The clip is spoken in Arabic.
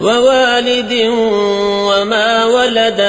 ووالد وما ولد